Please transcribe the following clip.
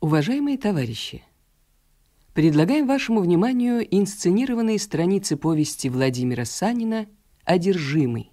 Уважаемые товарищи, предлагаем вашему вниманию инсценированные страницы повести Владимира Санина «Одержимый».